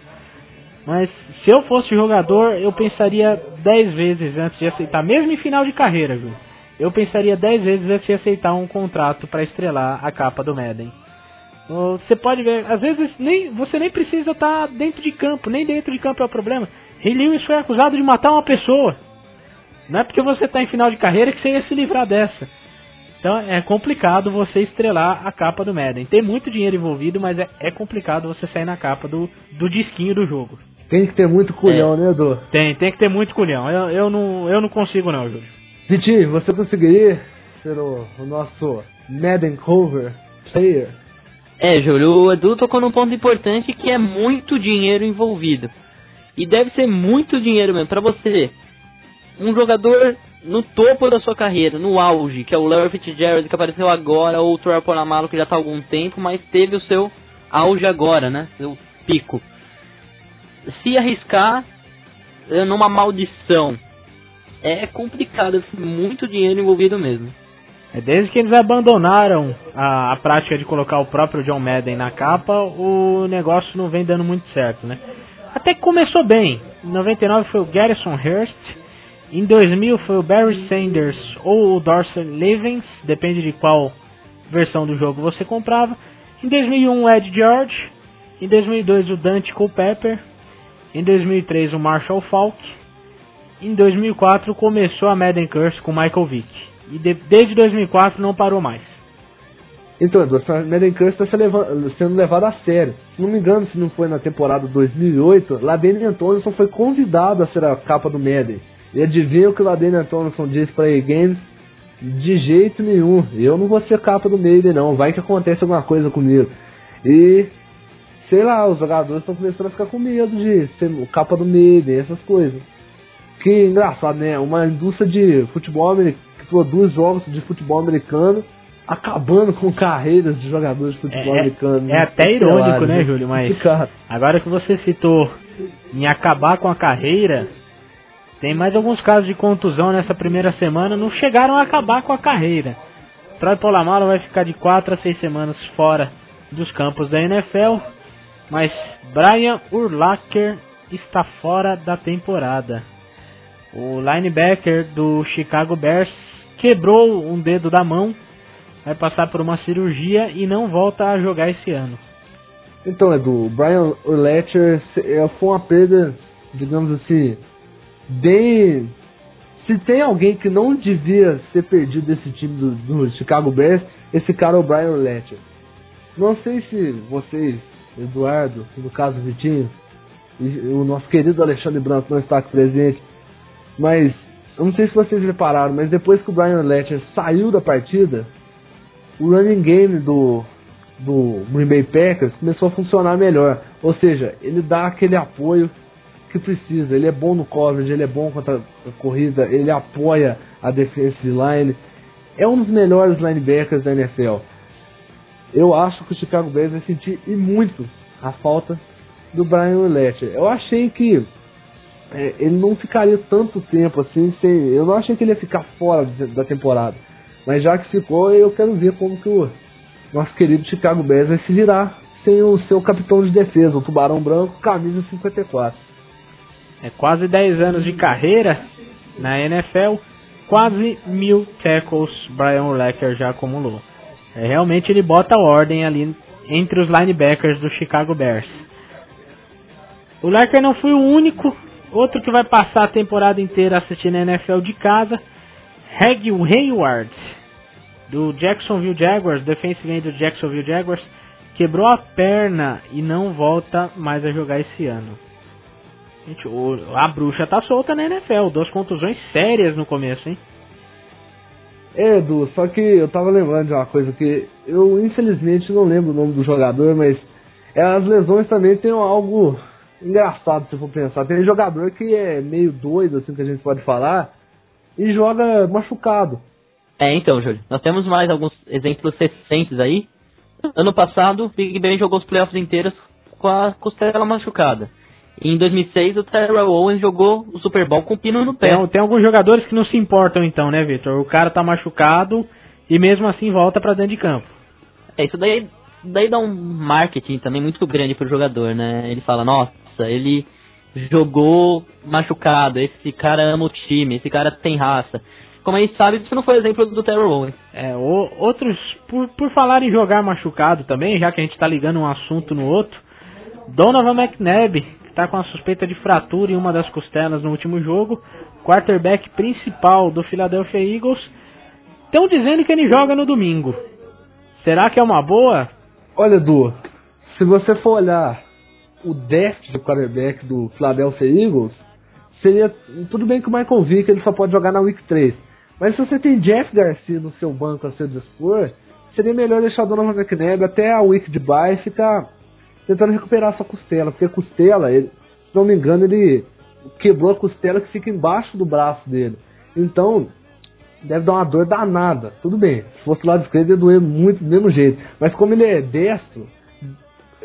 Mas se eu fosse jogador, eu pensaria 10 vezes antes de aceitar, mesmo em final de carreira, viu? Eu pensaria 10 vezes antes de aceitar um contrato para estrelar a capa do Madden. Você pode ver, às vezes nem você nem precisa estar tá dentro de campo, nem dentro de campo é o problema. Ray Lewis foi acusado de matar uma pessoa. Não é porque você está em final de carreira que você ia se livrar dessa. Então é complicado você estrelar a capa do Madden. Tem muito dinheiro envolvido, mas é, é complicado você sair na capa do, do disquinho do jogo. Tem que ter muito culhão, é. né, Edu? Tem, tem que ter muito culhão. Eu, eu, não, eu não consigo não, Júlio. Vitinho, você conseguiria ser o, o nosso Madden Cover player? É, Júlio, o Edu tocou num ponto importante que é muito dinheiro envolvido. E deve ser muito dinheiro mesmo. Pra você, um jogador no topo da sua carreira, no auge, que é o Larry Fitzgerald que apareceu agora, ou o Troy Polamalu que já está há algum tempo, mas teve o seu auge agora, né? Seu pico se arriscar eh, numa maldição é complicado, muito dinheiro envolvido mesmo. É desde que eles abandonaram a, a, prática de colocar o próprio John Madden na capa, o negócio não vem dando muito certo, né? Até que começou bem. Em 99 foi o Garrison Hurst, em 2000 foi o Barry Sanders ou o Dorsey Levens, depende de qual versão do jogo você comprava. Em 2001 o Ed George, em 2002 o Dante Culpepper, em 2003, o Marshall Falk. Em 2004, começou a Madden Curse com Michael Vick. E de, desde 2004 não parou mais. Então, a Madden Curse está sendo levada a sério. Se não me engano, se não foi na temporada 2008, Ladene Antonson foi convidado a ser a capa do Madden. E adivinha o que o Ladene Antonson disse para a Games? De jeito nenhum, eu não vou ser capa do Madden não, vai que acontece alguma coisa comigo. E sei lá, os jogadores estão começando a ficar com medo de ser capa do meio, essas coisas. Que engraçado, né? Uma indústria de futebol americano que produz jogos de futebol americano acabando com carreiras de jogadores de futebol é, americano. É até irônico, lá, né, Júlio? Mas agora que você citou em acabar com a carreira, tem mais alguns casos de contusão nessa primeira semana, não chegaram a acabar com a carreira. Troy Polamalu vai ficar de 4 a 6 semanas fora dos campos da NFL mas Brian Urlacher está fora da temporada. O linebacker do Chicago Bears quebrou um dedo da mão, vai passar por uma cirurgia e não volta a jogar esse ano. Então, Edu, o Brian Urlacher é, foi uma perda, digamos assim, bem. Se tem alguém que não devia ser perdido desse time do, do Chicago Bears, esse cara é o Brian Urlacher. Não sei se vocês Eduardo, no caso Vitinho, e o nosso querido Alexandre Branco não está aqui presente, mas eu não sei se vocês repararam, mas depois que o Brian Letcher saiu da partida, o running game do, do Green Bay Packers começou a funcionar melhor. Ou seja, ele dá aquele apoio que precisa. Ele é bom no coverage, ele é bom contra a corrida, ele apoia a defensive line. É um dos melhores linebackers da NFL eu acho que o Chicago Bears vai sentir e muito a falta do Brian Urlacher. Eu achei que é, ele não ficaria tanto tempo assim, sem, eu não achei que ele ia ficar fora da temporada. Mas já que ficou, eu quero ver como que o nosso querido Chicago Bears vai se virar sem o seu capitão de defesa, o Tubarão Branco, camisa 54. É quase 10 anos de carreira na NFL, quase mil tackles Brian Lecker já acumulou. É, realmente ele bota ordem ali entre os linebackers do Chicago Bears. O Lecker não foi o único, outro que vai passar a temporada inteira assistindo a NFL de casa, Reg Hayward, do Jacksonville Jaguars, defensive end do Jacksonville Jaguars, quebrou a perna e não volta mais a jogar esse ano. Gente, a bruxa tá solta na NFL, duas contusões sérias no começo, hein? É, Edu, só que eu tava lembrando de uma coisa que eu infelizmente não lembro o nome do jogador, mas é, as lesões também tem algo engraçado se for pensar. Tem jogador que é meio doido, assim que a gente pode falar, e joga machucado. É, então, Júlio, nós temos mais alguns exemplos recentes aí. Ano passado, o Big Ben jogou os playoffs inteiros com a costela machucada. E em 2006, o Terrell Owens jogou o Super Bowl com o pino no pé. Tem, tem alguns jogadores que não se importam então, né, Victor? O cara tá machucado e mesmo assim volta para dentro de campo. É, isso daí, daí dá um marketing também muito grande pro jogador, né? Ele fala, nossa, ele jogou machucado, esse cara ama o time, esse cara tem raça. Como a gente sabe, isso não foi exemplo do Terrell Owens. É, o, outros, por, por falar em jogar machucado também, já que a gente tá ligando um assunto no outro, Donovan McNabb, que tá com a suspeita de fratura em uma das costelas no último jogo, quarterback principal do Philadelphia Eagles, estão dizendo que ele joga no domingo. Será que é uma boa? Olha, Edu, se você for olhar o déficit do quarterback do Philadelphia Eagles, seria tudo bem que o Michael Vick ele só pode jogar na Week 3. Mas se você tem Jeff Garcia no seu banco a seu dispor, seria melhor deixar o Donovan McNabb até a Week de bye e ficar tentando recuperar sua costela. Porque a costela, ele, se não me engano, ele quebrou a costela que fica embaixo do braço dele. Então, deve dar uma dor danada. Tudo bem, se fosse do lado esquerdo ia doer muito do mesmo jeito. Mas como ele é destro,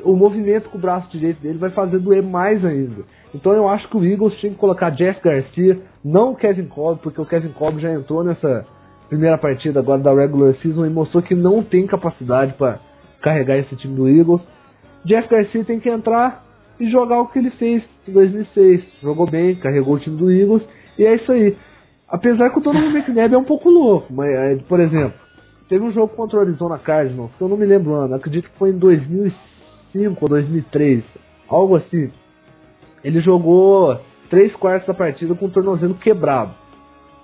o movimento com o braço direito dele vai fazer doer mais ainda. Então eu acho que o Eagles tinha que colocar Jeff Garcia, não o Kevin Cobb, porque o Kevin Cobb já entrou nessa primeira partida agora da regular season e mostrou que não tem capacidade para carregar esse time do Eagles. Jeff Garcia tem que entrar e jogar o que ele fez em 2006. Jogou bem, carregou o time do Eagles e é isso aí. Apesar que o Donovan McNabb é um pouco louco, mas, é, por exemplo, teve um jogo contra o Arizona Cardinals, que eu não me lembro ano, acredito que foi em 2005 ou 2003, algo assim. Ele jogou três quartos da partida com o tornozelo quebrado.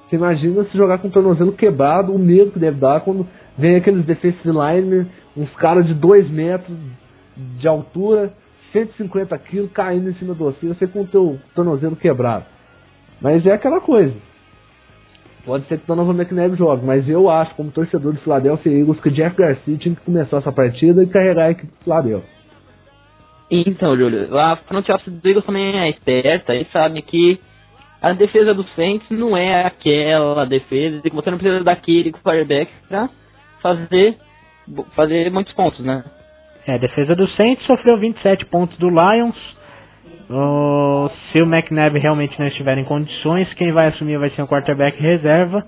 Você imagina se jogar com o tornozelo quebrado, o medo que deve dar quando vem aqueles defensive linemen, uns caras de 2 metros de altura, 150 quilos caindo em cima de você, você com o teu tornozelo quebrado. Mas é aquela coisa. Pode ser que o Donovan McNabb jogue, mas eu acho, como torcedor do Philadelphia Eagles, que Jeff Garcia tinha que começar essa partida e carregar a equipe do Philadelphia. Então, Júlio, a front office do Eagles também é esperta e sabe que a defesa do Saints não é aquela defesa que você não precisa daquele quarterback pra fazer, fazer muitos pontos, né? É, a defesa do Saints sofreu 27 pontos do Lions. Se o McNabb realmente não estiver em condições, quem vai assumir vai ser um quarterback reserva.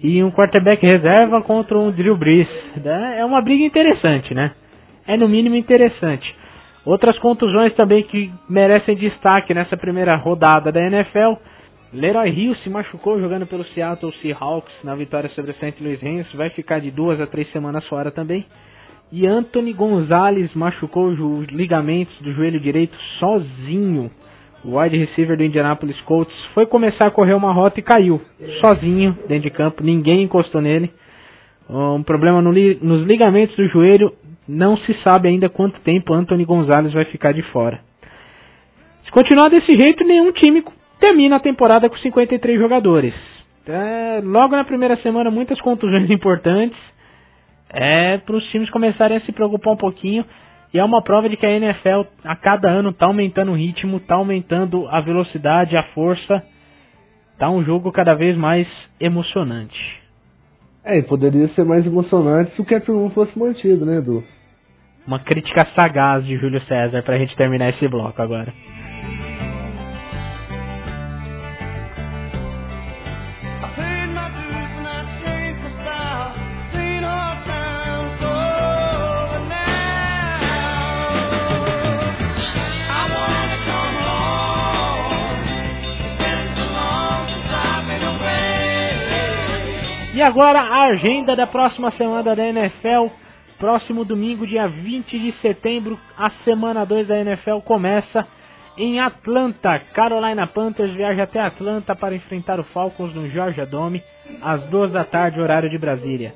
E um quarterback reserva contra um Drew Brees. É uma briga interessante, né? É no mínimo interessante. Outras contusões também que merecem destaque nessa primeira rodada da NFL. Leroy Hill se machucou jogando pelo Seattle Seahawks na vitória sobre o St. Louis Rams. Vai ficar de duas a três semanas fora também. E Anthony Gonzalez machucou os ligamentos do joelho direito sozinho. O wide receiver do Indianapolis Colts foi começar a correr uma rota e caiu sozinho dentro de campo. Ninguém encostou nele. Um problema no li nos ligamentos do joelho. Não se sabe ainda quanto tempo Anthony Gonzalez vai ficar de fora. Se continuar desse jeito, nenhum time termina a temporada com 53 jogadores. É, logo na primeira semana, muitas contusões importantes é para os times começarem a se preocupar um pouquinho. E é uma prova de que a NFL a cada ano está aumentando o ritmo, está aumentando a velocidade, a força. Tá um jogo cada vez mais emocionante. É, e poderia ser mais emocionante se o Cap 1 fosse mantido, né, Edu? uma crítica sagaz de Júlio César para a gente terminar esse bloco agora. E agora a agenda da próxima semana da NFL Próximo domingo, dia 20 de setembro, a semana 2 da NFL começa em Atlanta. Carolina Panthers viaja até Atlanta para enfrentar o Falcons no Georgia Dome às 2 da tarde, horário de Brasília.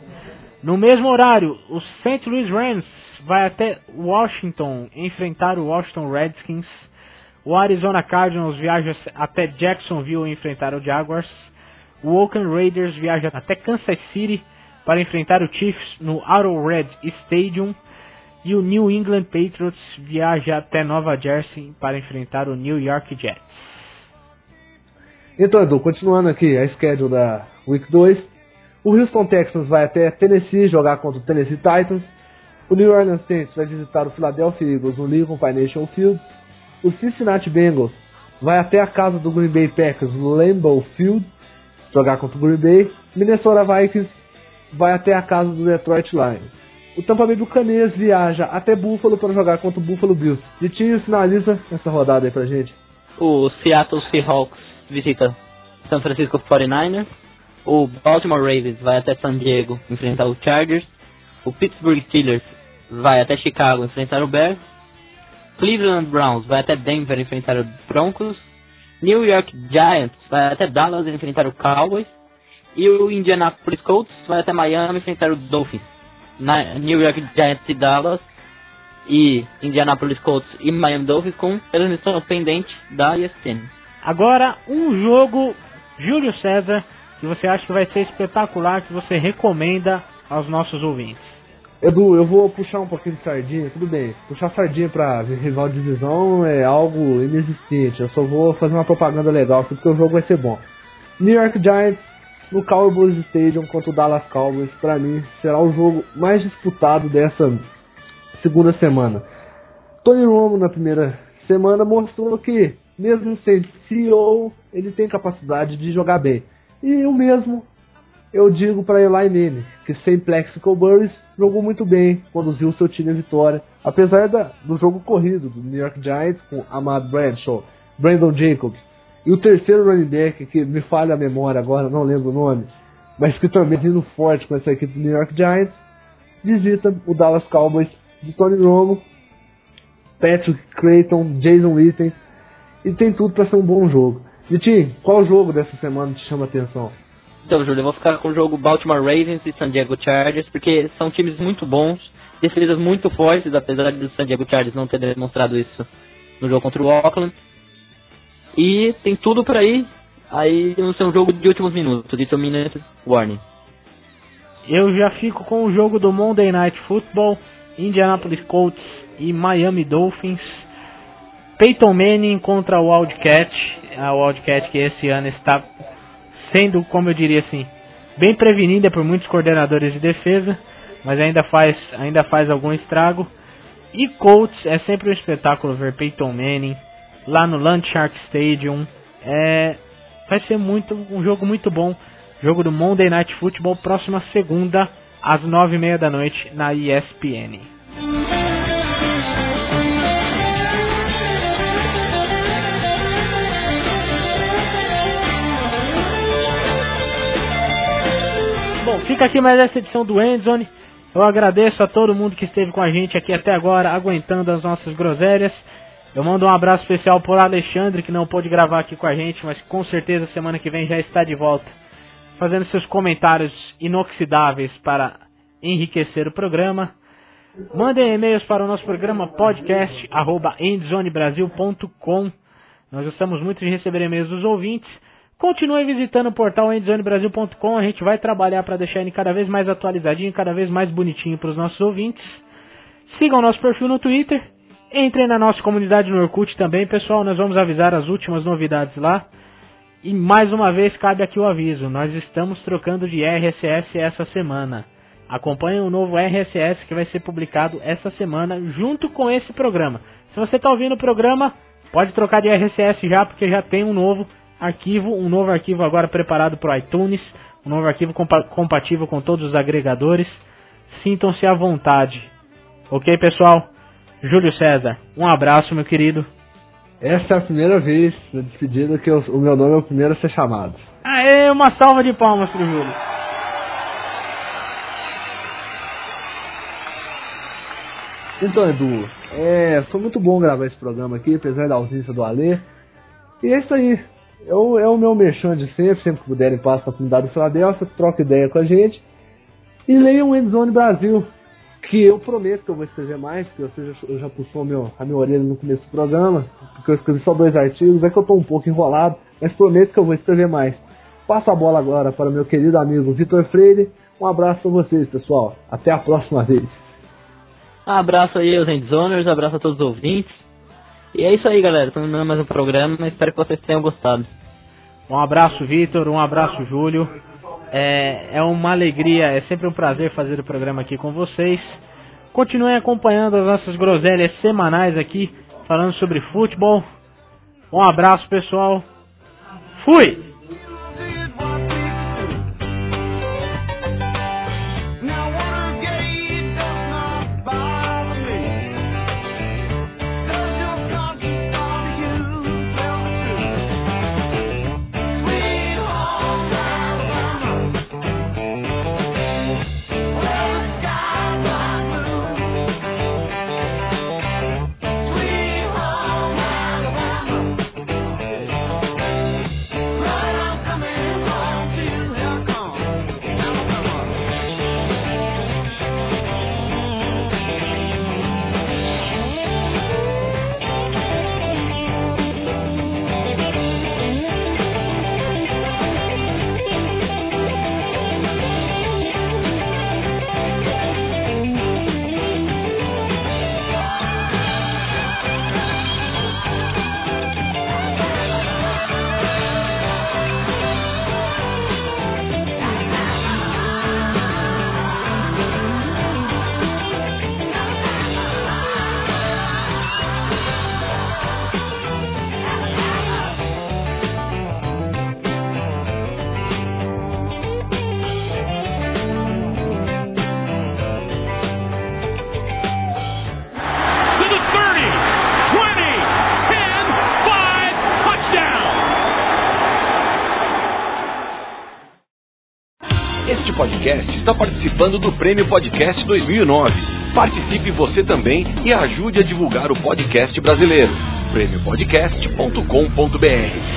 No mesmo horário, o St. Louis Rams vai até Washington enfrentar o Washington Redskins. O Arizona Cardinals viaja até Jacksonville enfrentar o Jaguars. O Oakland Raiders viaja até Kansas City para enfrentar o Chiefs no Arrowhead Stadium. E o New England Patriots viaja até Nova Jersey para enfrentar o New York Jets. Então, Edu, continuando aqui a schedule da Week 2. O Houston Texans vai até Tennessee jogar contra o Tennessee Titans. O New Orleans Saints vai visitar o Philadelphia Eagles no Lincoln Financial Field. O Cincinnati Bengals vai até a casa do Green Bay Packers no Lambeau Field jogar contra o Green Bay. Minnesota Vikings vai até a casa do Detroit Lions. O Tampa Bay Buccaneers viaja até Buffalo para jogar contra o Buffalo Bills. Vitinho finaliza essa rodada aí pra gente. O Seattle Seahawks visita San Francisco 49ers. O Baltimore Ravens vai até San Diego enfrentar o Chargers. O Pittsburgh Steelers vai até Chicago enfrentar o Bears. Cleveland Browns vai até Denver enfrentar o Broncos. New York Giants vai até Dallas enfrentar o Cowboys. E o Indianapolis Colts vai até Miami enfrentar o Dolphins. Na New York Giants e Dallas e Indianapolis Colts e Miami Dolphins com transmissão pendente da ESPN. Agora, um jogo, Júlio César, que você acha que vai ser espetacular, que você recomenda aos nossos ouvintes. Edu, eu vou puxar um pouquinho de sardinha, tudo bem. Puxar sardinha pra rival de divisão é algo inexistente. Eu só vou fazer uma propaganda legal porque o jogo vai ser bom. New York Giants no Cowboys Stadium contra o Dallas Cowboys, para mim, será o jogo mais disputado dessa segunda semana. Tony Romo na primeira semana mostrou que, mesmo sem CEO, ele tem capacidade de jogar bem. E o mesmo eu digo para Eli Manning, que sem Plexico Burris jogou muito bem, conduziu seu time à vitória, apesar da, do jogo corrido do New York Giants com Ahmad Bradshaw, Brandon Jacobs e o terceiro running back, que me falha a memória agora, não lembro o nome, mas que também vindo forte com essa equipe do New York Giants, visita o Dallas Cowboys de Tony Romo, Patrick Creighton, Jason Witten, e tem tudo para ser um bom jogo. Vitinho, qual jogo dessa semana te chama a atenção? Então, Júlio, eu vou ficar com o jogo Baltimore Ravens e San Diego Chargers, porque são times muito bons, defesas muito fortes, apesar do San Diego Chargers não ter demonstrado isso no jogo contra o Auckland. E tem tudo por aí. Aí vai ser um jogo de últimos minutos, de two minutes warning. Eu já fico com o jogo do Monday Night Football, Indianapolis Colts e Miami Dolphins. Peyton Manning contra o Wildcat, a Wildcat que esse ano está sendo, como eu diria assim, bem prevenida por muitos coordenadores de defesa, mas ainda faz, ainda faz algum estrago. E Colts é sempre um espetáculo ver Peyton Manning lá no Landshark Stadium. É, vai ser muito um jogo muito bom. Jogo do Monday Night Football, próxima segunda, às nove e meia da noite, na ESPN. Bom, fica aqui mais essa edição do Endzone. Eu agradeço a todo mundo que esteve com a gente aqui até agora, aguentando as nossas groselhas. Eu mando um abraço especial por Alexandre, que não pôde gravar aqui com a gente, mas com certeza semana que vem já está de volta, fazendo seus comentários inoxidáveis para enriquecer o programa. Mandem e-mails para o nosso programa podcast@endzonebrasil.com. Nós gostamos muito de receber e-mails dos ouvintes. Continue visitando o portal endzonebrasil.com. A gente vai trabalhar para deixar ele cada vez mais atualizadinho, cada vez mais bonitinho para os nossos ouvintes. Sigam o nosso perfil no Twitter. Entrem na nossa comunidade no Orkut também, pessoal. Nós vamos avisar as últimas novidades lá. E mais uma vez cabe aqui o aviso: nós estamos trocando de RSS essa semana. Acompanhe o novo RSS que vai ser publicado essa semana junto com esse programa. Se você está ouvindo o programa, pode trocar de RSS já, porque já tem um novo arquivo, um novo arquivo agora preparado para o iTunes, um novo arquivo compa compatível com todos os agregadores. Sintam-se à vontade. Ok, pessoal? Júlio César, um abraço, meu querido. Essa é a primeira vez na despedida que eu, o meu nome é o primeiro a ser chamado. Aê, uma salva de palmas pro Júlio. Então, Edu, é, foi muito bom gravar esse programa aqui, apesar da ausência do Alê. E é isso aí. Eu, é o meu mexão de sempre, sempre que puderem, passa na comunidade do Filadélfia, troca ideia com a gente. E leiam o Endzone Brasil, que eu prometo que eu vou escrever mais, que você já, eu já puxou meu, a minha orelha no começo do programa, porque eu escrevi só dois artigos, é que eu estou um pouco enrolado, mas prometo que eu vou escrever mais. Passo a bola agora para meu querido amigo Vitor Freire. Um abraço para vocês, pessoal. Até a próxima vez. Um abraço aí aos Endzoners, abraço a todos os ouvintes. E é isso aí, galera. Terminando mais um programa. Espero que vocês tenham gostado. Um abraço, Vitor. Um abraço, Júlio. É, é uma alegria, é sempre um prazer fazer o programa aqui com vocês. Continuem acompanhando as nossas groselhas semanais aqui, falando sobre futebol. Um abraço, pessoal. Fui! Participando do Prêmio Podcast 2009. Participe você também e ajude a divulgar o podcast brasileiro. prêmiopodcast.com.br